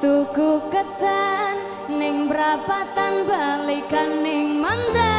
tuku ketan ning prapatan balikan ning mantan.